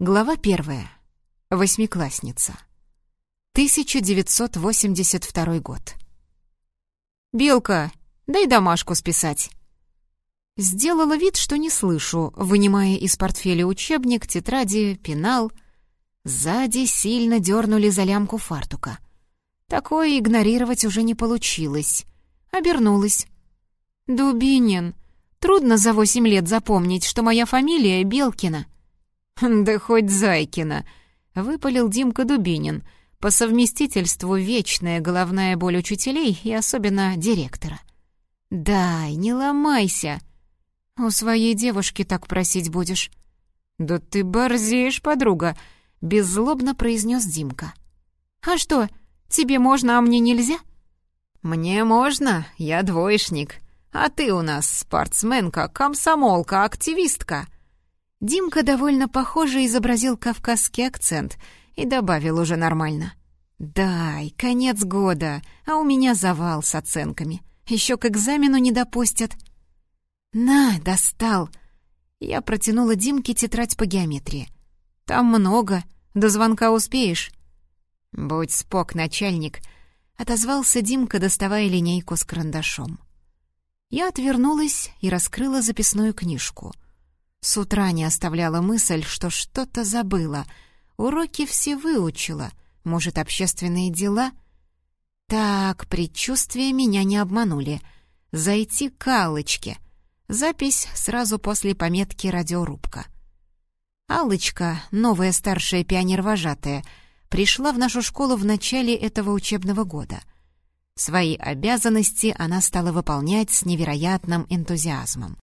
Глава первая. Восьмиклассница. 1982 год. «Белка, дай домашку списать». Сделала вид, что не слышу, вынимая из портфеля учебник, тетради, пенал. Сзади сильно дернули за лямку фартука. Такое игнорировать уже не получилось. Обернулась. «Дубинин, трудно за восемь лет запомнить, что моя фамилия Белкина». «Да хоть Зайкина», — выпалил Димка Дубинин, по совместительству вечная головная боль учителей и особенно директора. «Дай, не ломайся. У своей девушки так просить будешь». «Да ты борзеешь, подруга», — беззлобно произнес Димка. «А что, тебе можно, а мне нельзя?» «Мне можно, я двоечник. А ты у нас спортсменка, комсомолка, активистка». Димка довольно похоже изобразил кавказский акцент и добавил уже нормально. «Дай, конец года, а у меня завал с оценками. Еще к экзамену не допустят». «На, достал!» Я протянула Димке тетрадь по геометрии. «Там много, до звонка успеешь». «Будь спок, начальник», — отозвался Димка, доставая линейку с карандашом. Я отвернулась и раскрыла записную книжку — с утра не оставляла мысль, что что-то забыла. Уроки все выучила. Может, общественные дела? Так, предчувствия меня не обманули. Зайти к Аллочке. Запись сразу после пометки «Радиорубка». Аллочка, новая старшая пионер-вожатая, пришла в нашу школу в начале этого учебного года. Свои обязанности она стала выполнять с невероятным энтузиазмом.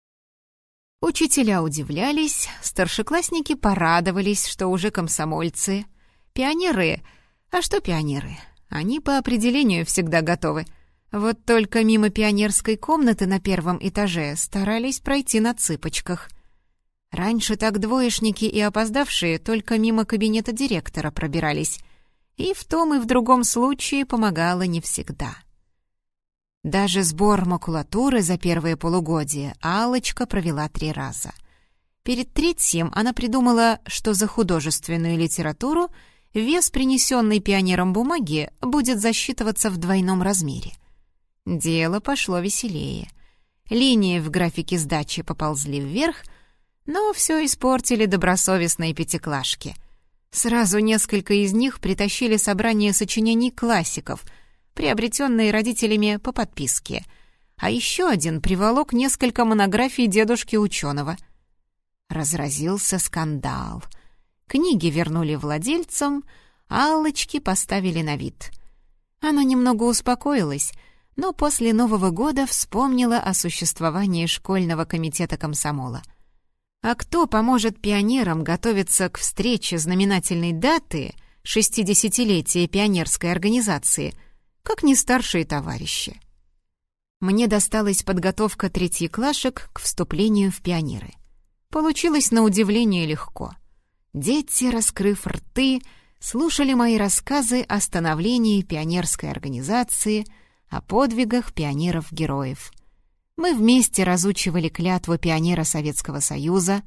Учителя удивлялись, старшеклассники порадовались, что уже комсомольцы. Пионеры... А что пионеры? Они по определению всегда готовы. Вот только мимо пионерской комнаты на первом этаже старались пройти на цыпочках. Раньше так двоечники и опоздавшие только мимо кабинета директора пробирались. И в том и в другом случае помогало не всегда. Даже сбор макулатуры за первое полугодие Алочка провела три раза. Перед третьим она придумала, что за художественную литературу вес принесенной пионером бумаги будет засчитываться в двойном размере. Дело пошло веселее. Линии в графике сдачи поползли вверх, но все испортили добросовестные пятиклашки. Сразу несколько из них притащили собрание сочинений классиков — приобретенные родителями по подписке. А еще один приволок несколько монографий дедушки ученого. Разразился скандал. Книги вернули владельцам, Аллочки поставили на вид. Она немного успокоилась, но после Нового года вспомнила о существовании школьного комитета комсомола. А кто поможет пионерам готовиться к встрече знаменательной даты — 60-летия пионерской организации, как не старшие товарищи. Мне досталась подготовка третьеклашек к вступлению в пионеры. Получилось на удивление легко. Дети, раскрыв рты, слушали мои рассказы о становлении пионерской организации, о подвигах пионеров-героев. Мы вместе разучивали клятву пионера Советского Союза.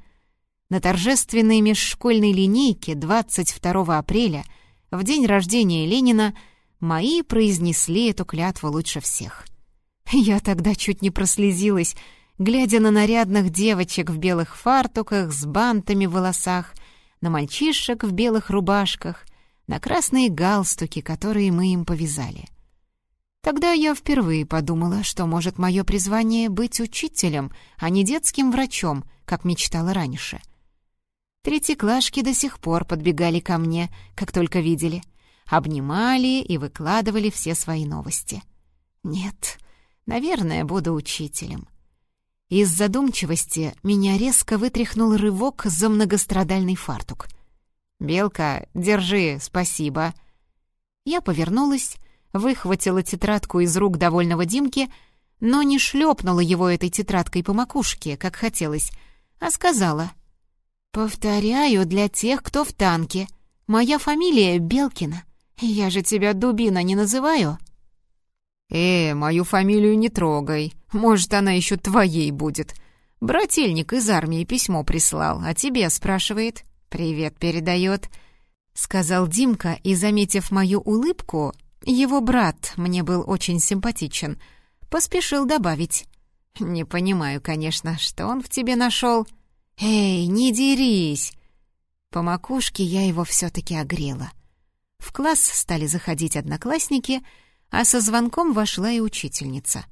На торжественной межшкольной линейке 22 апреля, в день рождения Ленина, Мои произнесли эту клятву лучше всех. Я тогда чуть не прослезилась, глядя на нарядных девочек в белых фартуках с бантами в волосах, на мальчишек в белых рубашках, на красные галстуки, которые мы им повязали. Тогда я впервые подумала, что может мое призвание быть учителем, а не детским врачом, как мечтала раньше. Третьеклашки до сих пор подбегали ко мне, как только видели — обнимали и выкладывали все свои новости. Нет, наверное, буду учителем. Из задумчивости меня резко вытряхнул рывок за многострадальный фартук. «Белка, держи, спасибо». Я повернулась, выхватила тетрадку из рук довольного Димки, но не шлепнула его этой тетрадкой по макушке, как хотелось, а сказала «Повторяю для тех, кто в танке. Моя фамилия Белкина. «Я же тебя дубина не называю?» «Э, мою фамилию не трогай. Может, она еще твоей будет. Брательник из армии письмо прислал, а тебе спрашивает. «Привет передает», — сказал Димка, и, заметив мою улыбку, его брат мне был очень симпатичен, поспешил добавить. «Не понимаю, конечно, что он в тебе нашел. Эй, не дерись!» По макушке я его все-таки огрела. В класс стали заходить одноклассники, а со звонком вошла и учительница.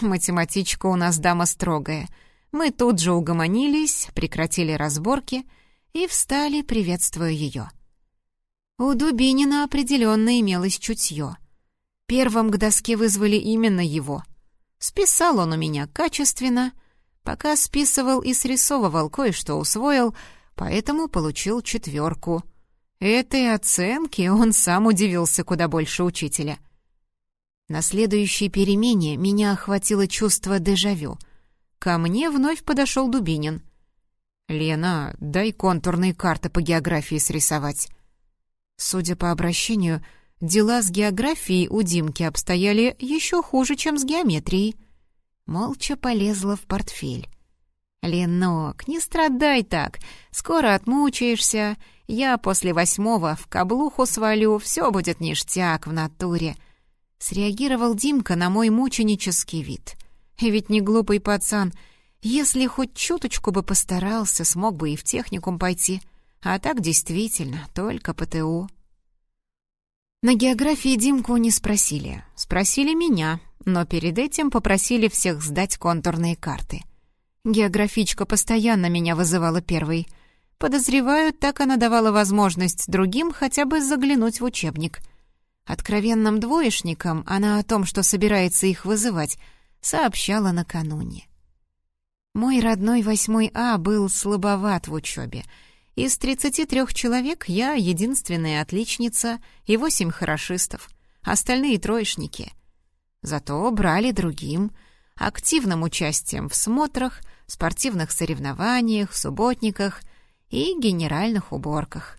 Математичка у нас дама строгая. Мы тут же угомонились, прекратили разборки и встали, приветствуя ее. У Дубинина определенно имелось чутье. Первым к доске вызвали именно его. Списал он у меня качественно, пока списывал и срисовывал, кое-что усвоил, поэтому получил четверку — Этой оценке он сам удивился куда больше учителя. На следующей перемене меня охватило чувство дежавю. Ко мне вновь подошел Дубинин. «Лена, дай контурные карты по географии срисовать». Судя по обращению, дела с географией у Димки обстояли еще хуже, чем с геометрией. Молча полезла в портфель. «Ленок, не страдай так, скоро отмучаешься, я после восьмого в каблуху свалю, все будет ништяк в натуре». Среагировал Димка на мой мученический вид. И ведь не глупый пацан. Если хоть чуточку бы постарался, смог бы и в техникум пойти. А так действительно, только ПТУ. На географии Димку не спросили. Спросили меня, но перед этим попросили всех сдать контурные карты. Географичка постоянно меня вызывала первой — Подозреваю, так она давала возможность другим хотя бы заглянуть в учебник. Откровенным двоечникам она о том, что собирается их вызывать, сообщала накануне. Мой родной восьмой А был слабоват в учебе. Из 33 человек я единственная отличница и восемь хорошистов, остальные троечники. Зато брали другим, активным участием в смотрах, спортивных соревнованиях, субботниках — и генеральных уборках.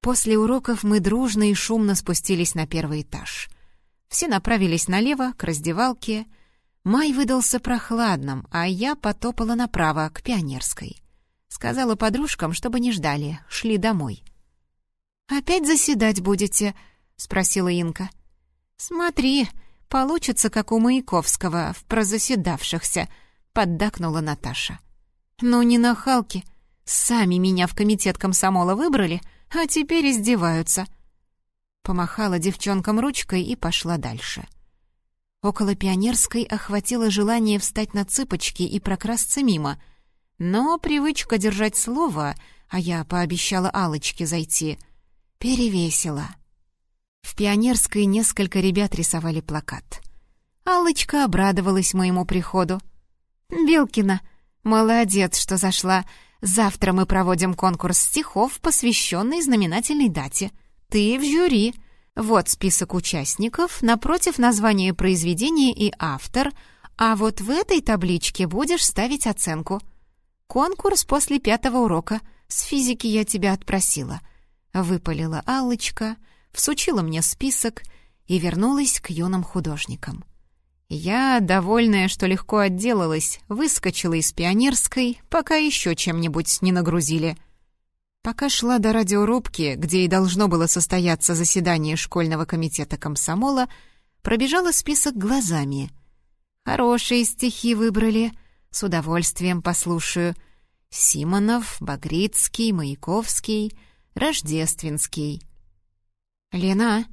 После уроков мы дружно и шумно спустились на первый этаж. Все направились налево, к раздевалке. Май выдался прохладным, а я потопала направо, к пионерской. Сказала подружкам, чтобы не ждали, шли домой. «Опять заседать будете?» — спросила Инка. «Смотри, получится, как у Маяковского, в прозаседавшихся», — поддакнула Наташа. «Ну не нахалки, Сами меня в комитет комсомола выбрали, а теперь издеваются». Помахала девчонкам ручкой и пошла дальше. Около Пионерской охватило желание встать на цыпочки и прокрасться мимо, но привычка держать слово, а я пообещала алочке зайти, перевесила. В Пионерской несколько ребят рисовали плакат. Алочка обрадовалась моему приходу. «Белкина, молодец, что зашла. Завтра мы проводим конкурс стихов, посвященный знаменательной дате. Ты в жюри. Вот список участников, напротив название произведения и автор, а вот в этой табличке будешь ставить оценку. Конкурс после пятого урока. С физики я тебя отпросила. Выпалила Аллочка, всучила мне список и вернулась к юным художникам. Я, довольная, что легко отделалась, выскочила из пионерской, пока еще чем-нибудь не нагрузили. Пока шла до радиорубки, где и должно было состояться заседание школьного комитета комсомола, пробежала список глазами. Хорошие стихи выбрали, с удовольствием послушаю. Симонов, Багрицкий, Маяковский, Рождественский. «Лена,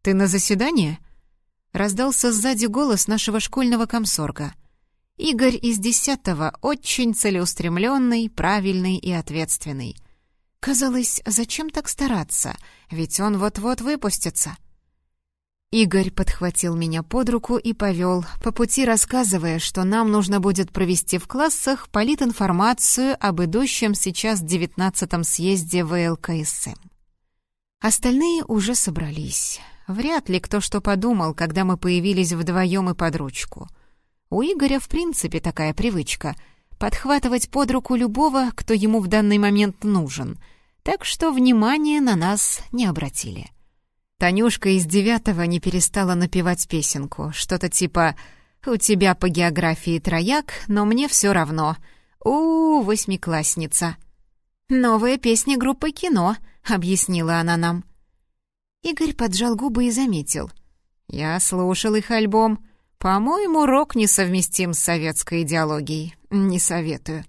ты на заседание?» Раздался сзади голос нашего школьного комсорга. Игорь из десятого очень целеустремленный, правильный и ответственный. Казалось, зачем так стараться, ведь он вот-вот выпустится. Игорь подхватил меня под руку и повел, по пути рассказывая, что нам нужно будет провести в классах политинформацию об идущем сейчас девятнадцатом съезде ВЛКСМ. Остальные уже собрались. Вряд ли кто что подумал, когда мы появились вдвоем и под ручку. У Игоря в принципе такая привычка — подхватывать под руку любого, кто ему в данный момент нужен, так что внимания на нас не обратили. Танюшка из девятого не перестала напевать песенку, что-то типа «У тебя по географии трояк, но мне все равно. У, восьмиклассница». «Новая песня группы «Кино», — объяснила она нам. Игорь поджал губы и заметил. «Я слушал их альбом. По-моему, рок несовместим с советской идеологией. Не советую».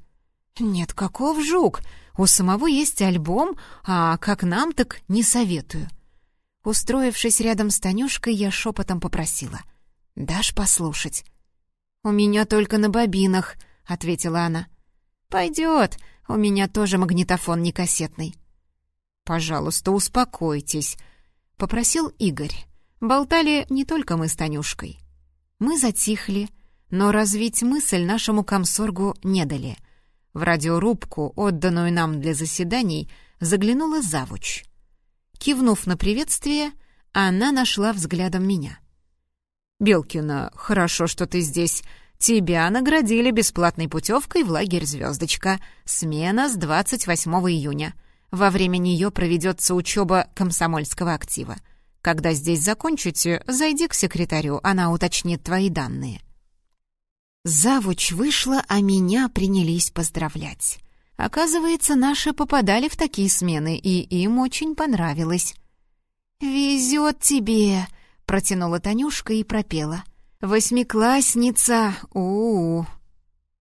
«Нет, каков жук? У самого есть альбом, а как нам, так не советую». Устроившись рядом с Танюшкой, я шепотом попросила. «Дашь послушать?» «У меня только на бобинах», — ответила она. «Пойдет, у меня тоже магнитофон не кассетный». «Пожалуйста, успокойтесь», — попросил Игорь. Болтали не только мы с Танюшкой. Мы затихли, но развить мысль нашему комсоргу не дали. В радиорубку, отданную нам для заседаний, заглянула завуч. Кивнув на приветствие, она нашла взглядом меня. «Белкина, хорошо, что ты здесь. Тебя наградили бесплатной путевкой в лагерь «Звездочка». Смена с 28 июня. Во время нее проведется учеба комсомольского актива. Когда здесь закончите, зайди к секретарю, она уточнит твои данные». Завуч вышла, а меня принялись поздравлять. Оказывается, наши попадали в такие смены, и им очень понравилось. «Везет тебе!» — протянула Танюшка и пропела. «Восьмиклассница! у, -у, -у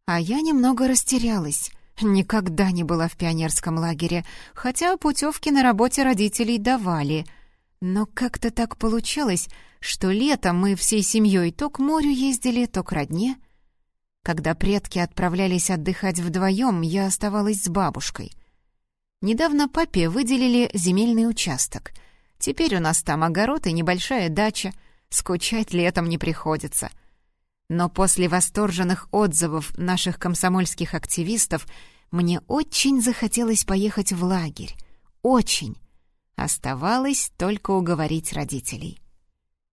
А я немного растерялась. Никогда не была в пионерском лагере, хотя путевки на работе родителей давали — но как-то так получалось, что летом мы всей семьей то к морю ездили, то к родне. Когда предки отправлялись отдыхать вдвоем, я оставалась с бабушкой. Недавно папе выделили земельный участок. Теперь у нас там огород и небольшая дача. Скучать летом не приходится. Но после восторженных отзывов наших комсомольских активистов мне очень захотелось поехать в лагерь. Очень. Оставалось только уговорить родителей.